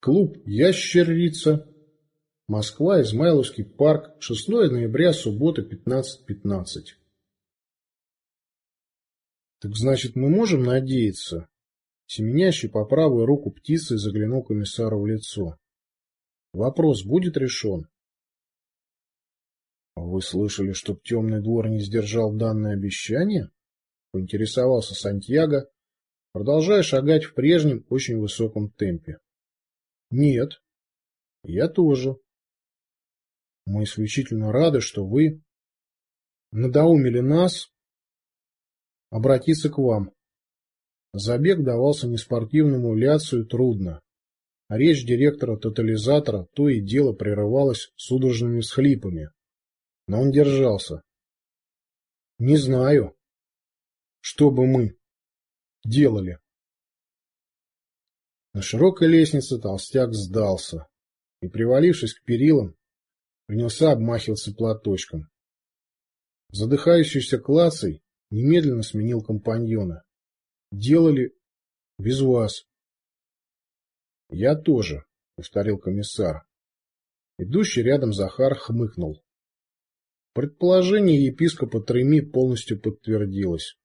Клуб «Ящерица». Москва, Измайловский парк, 6 ноября, суббота, 15.15. Так значит, мы можем надеяться? Семенящий по правую руку птицы заглянул комиссару в лицо. Вопрос будет решен? Вы слышали, что темный двор не сдержал данное обещание? Поинтересовался Сантьяго, продолжая шагать в прежнем, очень высоком темпе. Нет. Я тоже. Мы исключительно рады, что вы надоумили нас обратиться к вам. Забег давался неспортивному ляцию трудно. Речь директора тотализатора то и дело прерывалась судорожными всхлипами. Но он держался. Не знаю, что бы мы делали. На широкой лестнице толстяк сдался и, привалившись к перилам, принялся обмахиваться платочком. Задыхающийся клацей немедленно сменил компаньона. Делали без вас. Я тоже, повторил комиссар. Идущий рядом Захар хмыкнул. Предположение епископа Треми полностью подтвердилось.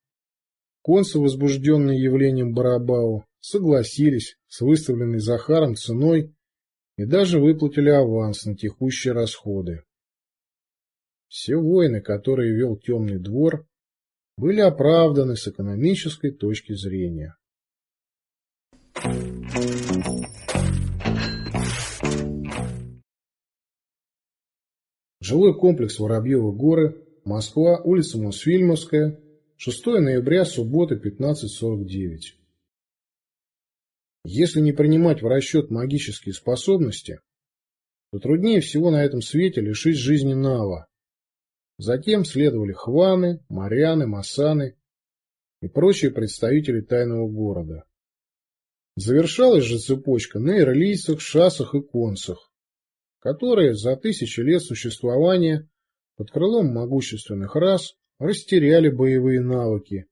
Концы, возбужденные явлением Барабау, согласились с выставленной Захаром ценой и даже выплатили аванс на текущие расходы. Все войны, которые вел Темный двор, были оправданы с экономической точки зрения. Жилой комплекс Воробьевы горы, Москва, улица Мосфильмовская, 6 ноября, суббота, 15.49. Если не принимать в расчет магические способности, то труднее всего на этом свете лишить жизни Нава. Затем следовали Хваны, Марианы, Масаны и прочие представители тайного города. Завершалась же цепочка на ирлийцах, шасах и концах, которые за тысячи лет существования под крылом могущественных рас растеряли боевые навыки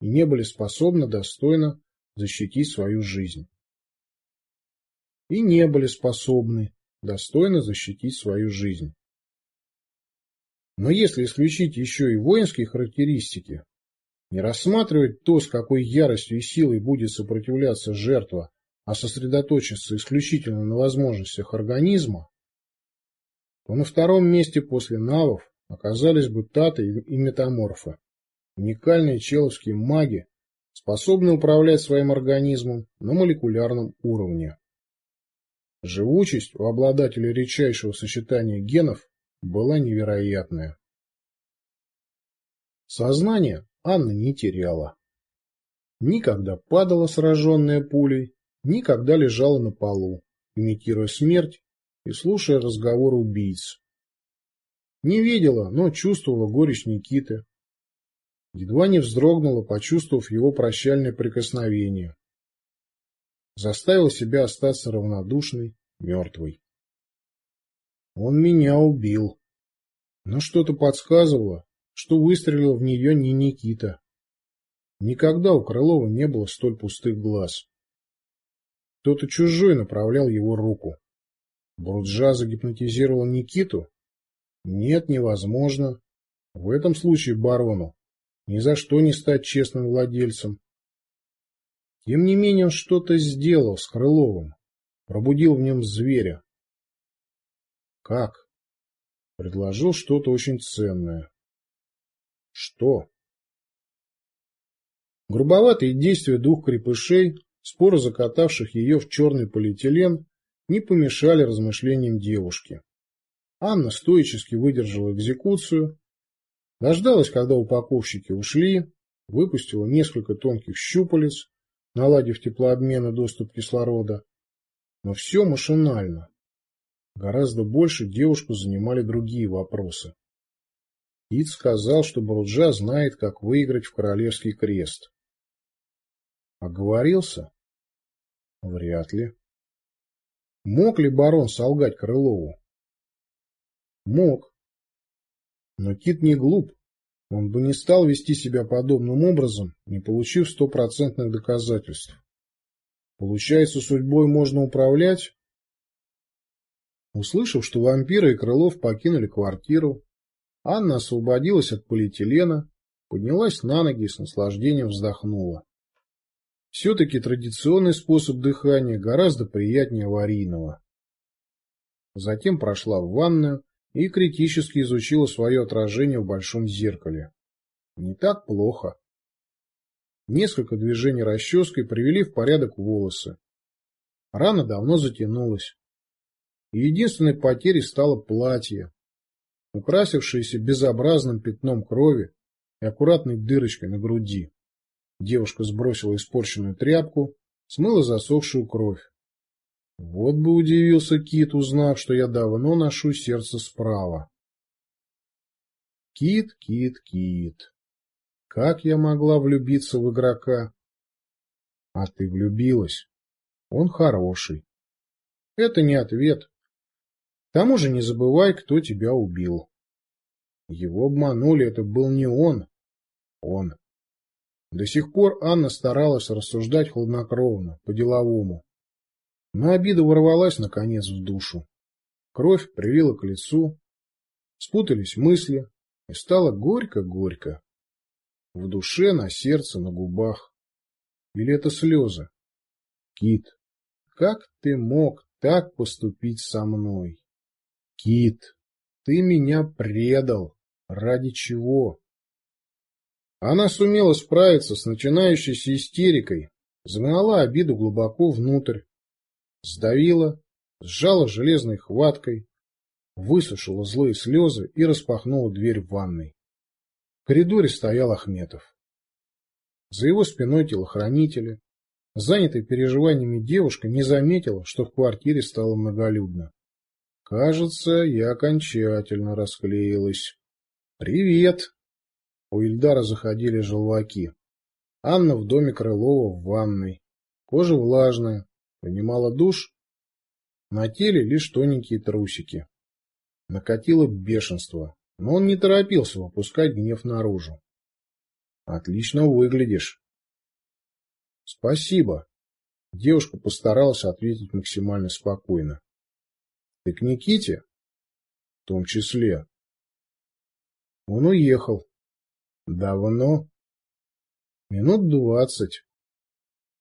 и не были способны достойно защитить свою жизнь. И не были способны достойно защитить свою жизнь. Но если исключить еще и воинские характеристики, не рассматривать то, с какой яростью и силой будет сопротивляться жертва, а сосредоточиться исключительно на возможностях организма, то на втором месте после навов оказались бы таты и метаморфы, уникальные человские маги, способны управлять своим организмом на молекулярном уровне. Живучесть у обладателя редчайшего сочетания генов была невероятная. Сознание Анна не теряла. Никогда падала сраженная пулей, никогда лежала на полу, имитируя смерть и слушая разговоры убийц. Не видела, но чувствовала горечь Никиты, едва не вздрогнула, почувствовав его прощальное прикосновение. Заставил себя остаться равнодушной, мертвой. Он меня убил. Но что-то подсказывало, что выстрелил в нее не Никита. Никогда у Крылова не было столь пустых глаз. Кто-то чужой направлял его руку. Бруджа загипнотизировал Никиту? Нет, невозможно. В этом случае барону ни за что не стать честным владельцем. Тем не менее он что-то сделал с Крыловым, пробудил в нем зверя. Как? Предложил что-то очень ценное. Что? Грубоватые действия двух крепышей, споро закатавших ее в черный полиэтилен, не помешали размышлениям девушки. Анна стоически выдержала экзекуцию, Дождалась, когда упаковщики ушли, выпустила несколько тонких щупалец, наладив теплообмен и доступ кислорода. Но все машинально. Гораздо больше девушку занимали другие вопросы. Ид сказал, что Бруджа знает, как выиграть в Королевский крест. Оговорился? Вряд ли. Мог ли барон солгать Крылову? Мог. Но Кит не глуп. Он бы не стал вести себя подобным образом, не получив стопроцентных доказательств. Получается, судьбой можно управлять, Услышав, что вампиры и Крылов покинули квартиру, Анна освободилась от полиэтилена, поднялась на ноги и с наслаждением вздохнула. Все-таки традиционный способ дыхания гораздо приятнее аварийного. Затем прошла в ванную и критически изучила свое отражение в большом зеркале. Не так плохо. Несколько движений расческой привели в порядок волосы. Рана давно затянулась. И единственной потерей стало платье, украсившееся безобразным пятном крови и аккуратной дырочкой на груди. Девушка сбросила испорченную тряпку, смыла засохшую кровь. Вот бы удивился Кит, узнав, что я давно ношу сердце справа. Кит, Кит, Кит. Как я могла влюбиться в игрока? А ты влюбилась. Он хороший. Это не ответ. К тому же не забывай, кто тебя убил. Его обманули, это был не он. Он. До сих пор Анна старалась рассуждать хладнокровно, по-деловому. Но обида ворвалась, наконец, в душу. Кровь привила к лицу, спутались мысли, и стало горько-горько. В душе, на сердце, на губах. Или это слезы? Кит, как ты мог так поступить со мной? Кит, ты меня предал. Ради чего? Она сумела справиться с начинающейся истерикой, загнала обиду глубоко внутрь, сдавила, сжала железной хваткой, высушила злые слезы и распахнула дверь в ванной. В коридоре стоял Ахметов. За его спиной телохранители. Занятая переживаниями девушка не заметила, что в квартире стало многолюдно. Кажется, я окончательно расклеилась. «Привет!» У Ильдара заходили желваки. Анна в доме Крылова в ванной. Кожа влажная. Принимала душ. На теле лишь тоненькие трусики. Накатило бешенство, но он не торопился выпускать гнев наружу. «Отлично выглядишь». «Спасибо». Девушка постаралась ответить максимально спокойно. «Ты к Никите?» «В том числе». Он уехал. Давно? Минут двадцать.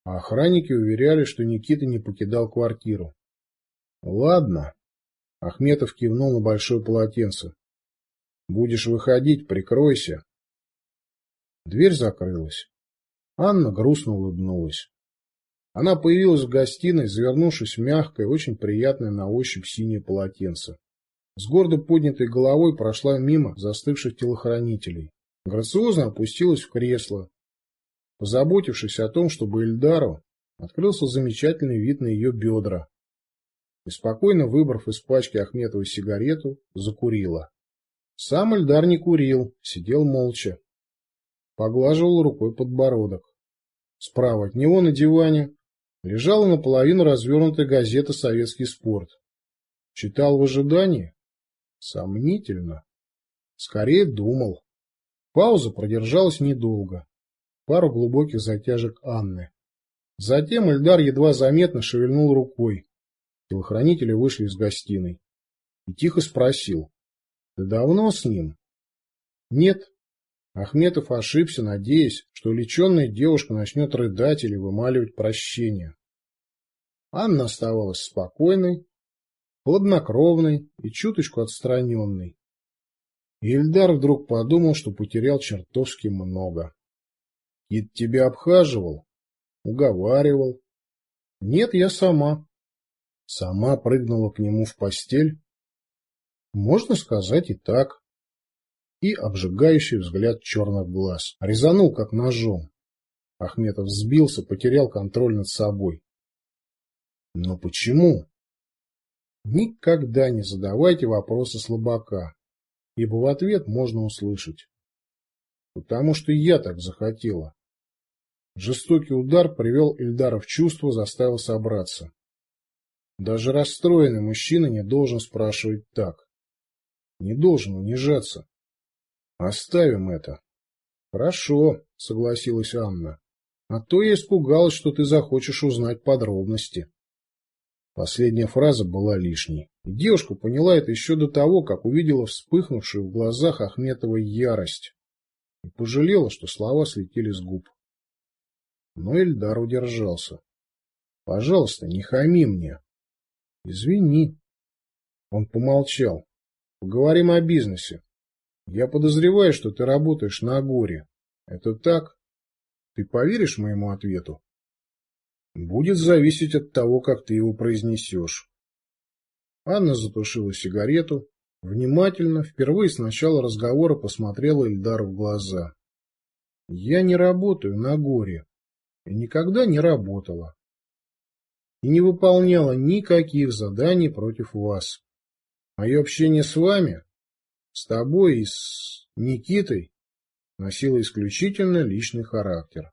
А охранники уверяли, что Никита не покидал квартиру. Ладно. Ахметов кивнул на большое полотенце. Будешь выходить, прикройся. Дверь закрылась. Анна грустно улыбнулась. Она появилась в гостиной, завернувшись в мягкое, очень приятное на ощупь синее полотенце. С гордо поднятой головой прошла мимо застывших телохранителей. Грациозно опустилась в кресло, позаботившись о том, чтобы Эльдару открылся замечательный вид на ее бедра. И спокойно выбрав из пачки Ахметовой сигарету, закурила. Сам Эльдар не курил, сидел молча. Поглаживал рукой подбородок. Справа от него на диване лежала наполовину развернутая газета «Советский спорт». Читал в ожидании? Сомнительно. Скорее думал. Пауза продержалась недолго. Пару глубоких затяжек Анны. Затем Эльдар едва заметно шевельнул рукой. Телохранители вышли из гостиной. И тихо спросил. «Ты давно с ним?» «Нет». Ахметов ошибся, надеясь, что леченная девушка начнет рыдать или вымаливать прощение. Анна оставалась спокойной, хладнокровной и чуточку отстраненной. Ильдар вдруг подумал, что потерял чертовски много. Кит тебя обхаживал? Уговаривал? Нет, я сама. Сама прыгнула к нему в постель? Можно сказать и так. И обжигающий взгляд черных глаз. Резанул, как ножом. Ахметов взбился, потерял контроль над собой. Но почему? Никогда не задавайте вопросы слабака ибо в ответ можно услышать. Потому что я так захотела. Жестокий удар привел Ильдара в чувство, заставил собраться. Даже расстроенный мужчина не должен спрашивать так. Не должен унижаться. Оставим это. Хорошо, согласилась Анна. А то я испугалась, что ты захочешь узнать подробности. Последняя фраза была лишней. И девушка поняла это еще до того, как увидела вспыхнувшую в глазах Ахметова ярость. И пожалела, что слова слетели с губ. Но Эльдар удержался. Пожалуйста, не хами мне. Извини. Он помолчал. Поговорим о бизнесе. Я подозреваю, что ты работаешь на горе. Это так? Ты поверишь моему ответу? Будет зависеть от того, как ты его произнесешь. Анна затушила сигарету, внимательно, впервые с начала разговора посмотрела Эльдару в глаза. Я не работаю на горе и никогда не работала и не выполняла никаких заданий против вас. Мое общение с вами, с тобой и с Никитой носило исключительно личный характер.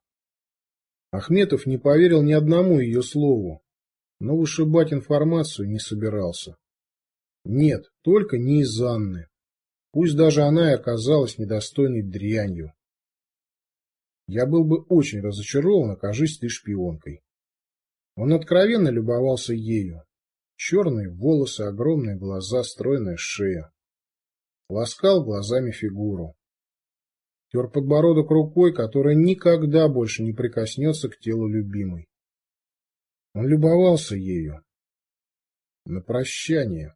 Ахметов не поверил ни одному ее слову, но вышибать информацию не собирался. Нет, только не из Анны. Пусть даже она и оказалась недостойной дрянью. Я был бы очень разочарован, окажись ты шпионкой. Он откровенно любовался ею. Черные волосы, огромные глаза, стройная шея. Ласкал глазами фигуру. Тер подбородок рукой, которая никогда больше не прикоснется к телу любимой. Он любовался ею. На прощание.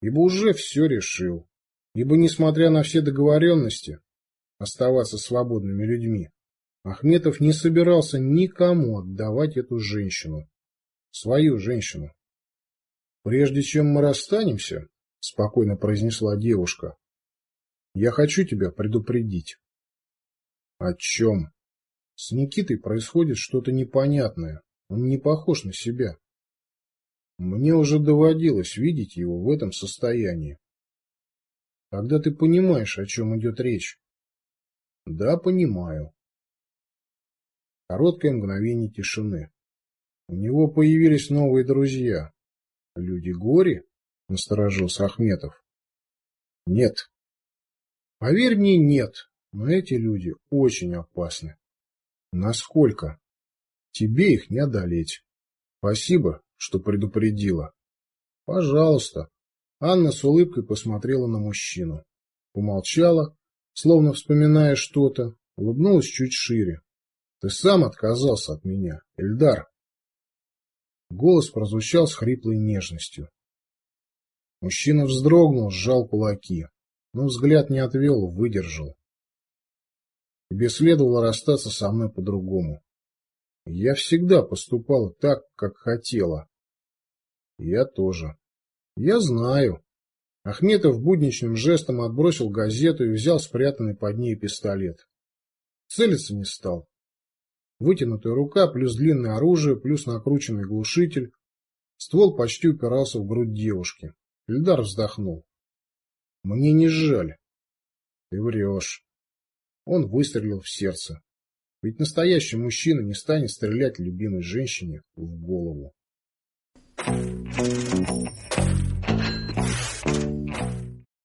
Ибо уже все решил. Ибо, несмотря на все договоренности, оставаться свободными людьми, Ахметов не собирался никому отдавать эту женщину. Свою женщину. «Прежде чем мы расстанемся», — спокойно произнесла девушка, — «я хочу тебя предупредить». «О чем?» «С Никитой происходит что-то непонятное. Он не похож на себя. Мне уже доводилось видеть его в этом состоянии. Когда ты понимаешь, о чем идет речь?» «Да, понимаю. Короткое мгновение тишины. У него появились новые друзья. Люди горе? Насторожился Ахметов. Нет. Поверь мне, нет. Но эти люди очень опасны. Насколько? Тебе их не одолеть. Спасибо, что предупредила. Пожалуйста. Анна с улыбкой посмотрела на мужчину. Помолчала, словно вспоминая что-то, улыбнулась чуть шире. Ты сам отказался от меня, Эльдар. Голос прозвучал с хриплой нежностью. Мужчина вздрогнул, сжал кулаки, но взгляд не отвел, выдержал. Тебе следовало расстаться со мной по-другому. Я всегда поступала так, как хотела. Я тоже. Я знаю. Ахметов будничным жестом отбросил газету и взял спрятанный под ней пистолет. Целиться не стал. Вытянутая рука, плюс длинное оружие, плюс накрученный глушитель. Ствол почти упирался в грудь девушки. Эльдар вздохнул. «Мне не жаль». «Ты врешь». Он выстрелил в сердце. Ведь настоящий мужчина не станет стрелять любимой женщине в голову.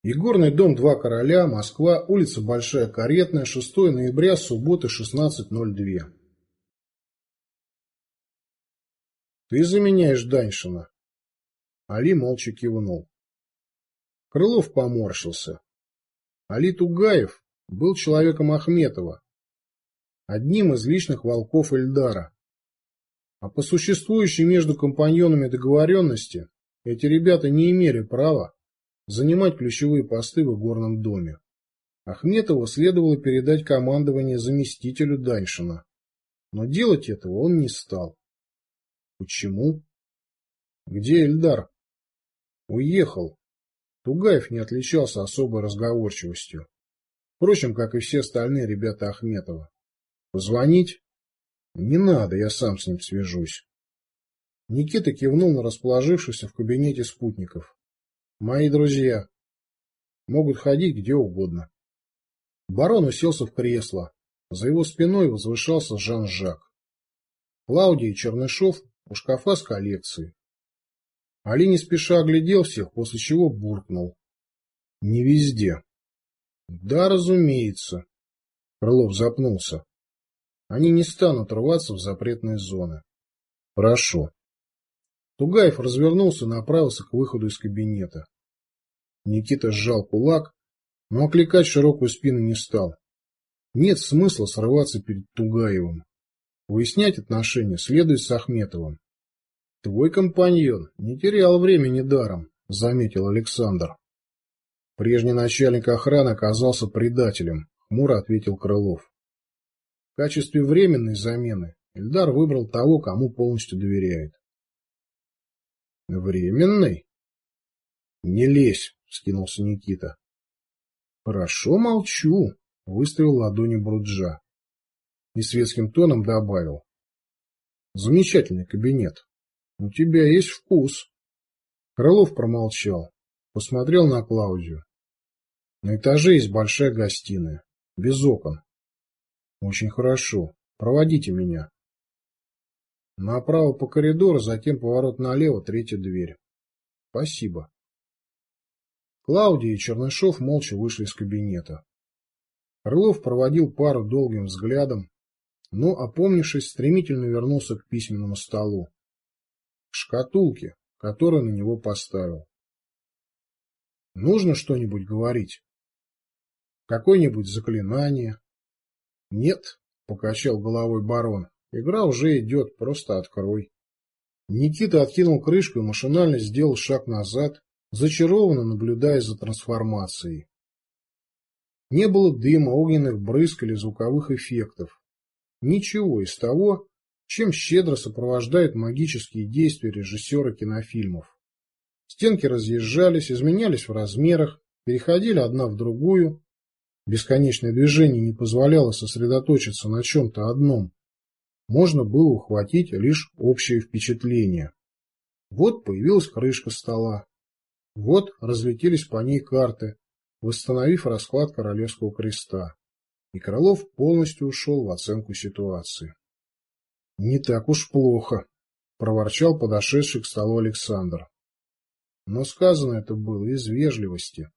Егорный дом «Два короля», Москва, улица Большая Каретная, 6 ноября, суббота, 16.02. Ты заменяешь Даньшина. Али молча кивнул. Крылов поморщился. Али Тугаев был человеком Ахметова, одним из личных волков Эльдара. А по существующей между компаньонами договоренности эти ребята не имели права занимать ключевые посты в горном доме. Ахметову следовало передать командование заместителю Даньшина, но делать этого он не стал. Почему? Где Эльдар? Уехал. Тугаев не отличался особой разговорчивостью. Впрочем, как и все остальные ребята Ахметова. Позвонить? Не надо, я сам с ним свяжусь. Никита кивнул на расположившихся в кабинете спутников. Мои друзья. Могут ходить где угодно. Барон уселся в кресло. За его спиной возвышался Жан-Жак. Клаудий и Чернышов у шкафа с коллекцией. Али не спеша оглядел всех, после чего буркнул. Не везде. Да, разумеется. Крылов запнулся. Они не станут рваться в запретные зоны. Хорошо. Тугаев развернулся и направился к выходу из кабинета. Никита сжал кулак, но окликать широкую спину не стал. Нет смысла срываться перед Тугаевым. Выяснять отношения следует с Ахметовым. Твой компаньон не терял времени даром, заметил Александр. Прежний начальник охраны оказался предателем, хмуро ответил Крылов. В качестве временной замены Эльдар выбрал того, кому полностью доверяет. Временный? Не лезь, скинулся Никита. Хорошо, молчу, выставил ладони Бруджа. И светским тоном добавил. Замечательный кабинет. У тебя есть вкус. Крылов промолчал, посмотрел на Клаудию. На этаже есть большая гостиная, без окон. Очень хорошо. Проводите меня. Направо по коридору, затем поворот налево, третья дверь. Спасибо. Клаудия и Чернышов молча вышли из кабинета. Крылов проводил пару долгим взглядом, но, опомнившись, стремительно вернулся к письменному столу. К шкатулке, которую на него поставил. Нужно что-нибудь говорить? Какое-нибудь заклинание? Нет, покачал головой барон. Игра уже идет, просто открой. Никита откинул крышку и машинально сделал шаг назад, зачарованно наблюдая за трансформацией. Не было дыма, огненных брызг или звуковых эффектов. Ничего из того, чем щедро сопровождают магические действия режиссера кинофильмов. Стенки разъезжались, изменялись в размерах, переходили одна в другую, Бесконечное движение не позволяло сосредоточиться на чем-то одном. Можно было ухватить лишь общее впечатление. Вот появилась крышка стола. Вот разлетелись по ней карты, восстановив расклад Королевского креста. И Крылов полностью ушел в оценку ситуации. «Не так уж плохо», — проворчал подошедший к столу Александр. Но сказано это было из вежливости.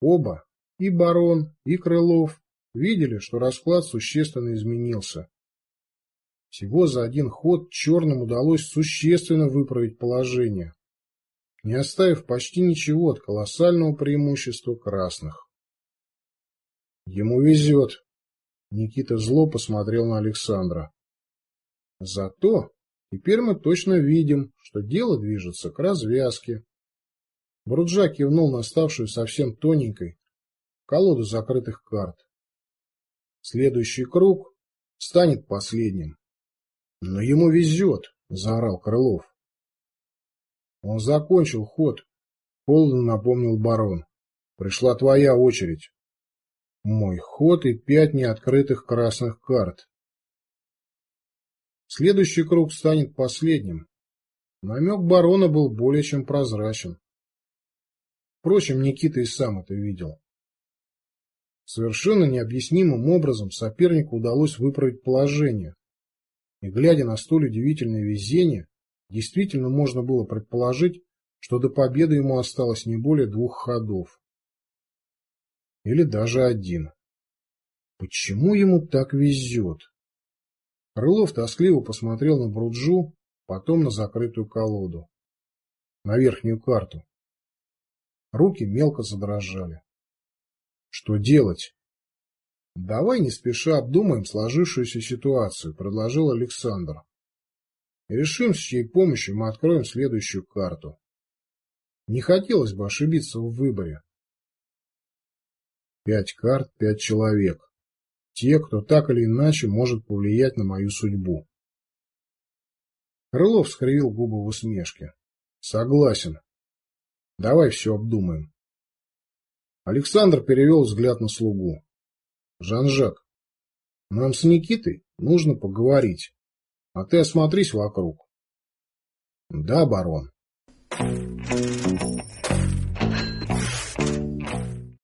Оба, и барон, и Крылов видели, что расклад существенно изменился. Всего за один ход черным удалось существенно выправить положение, не оставив почти ничего от колоссального преимущества красных. Ему везет. Никита зло посмотрел на Александра. Зато теперь мы точно видим, что дело движется к развязке. Бруджа кивнул на ставшую совсем тоненькой, колоду закрытых карт. Следующий круг станет последним. Но ему везет, заорал Крылов. Он закончил ход, холодно напомнил барон. Пришла твоя очередь. Мой ход и пять неоткрытых красных карт. Следующий круг станет последним. Намек барона был более чем прозрачен. Впрочем, Никита и сам это видел. Совершенно необъяснимым образом сопернику удалось выправить положение. И глядя на столь удивительное везение, действительно можно было предположить, что до победы ему осталось не более двух ходов. Или даже один. Почему ему так везет? Крылов тоскливо посмотрел на Бруджу, потом на закрытую колоду. На верхнюю карту. Руки мелко задрожали. Что делать? Давай не спеша обдумаем сложившуюся ситуацию, предложил Александр. Решим, с чьей помощью мы откроем следующую карту. Не хотелось бы ошибиться в выборе. Пять карт, пять человек. Те, кто так или иначе может повлиять на мою судьбу. Крылов скривил губы в усмешке. Согласен. Давай все обдумаем. Александр перевел взгляд на слугу. Жан-Жак, нам с Никитой нужно поговорить. А ты осмотрись вокруг. Да, барон.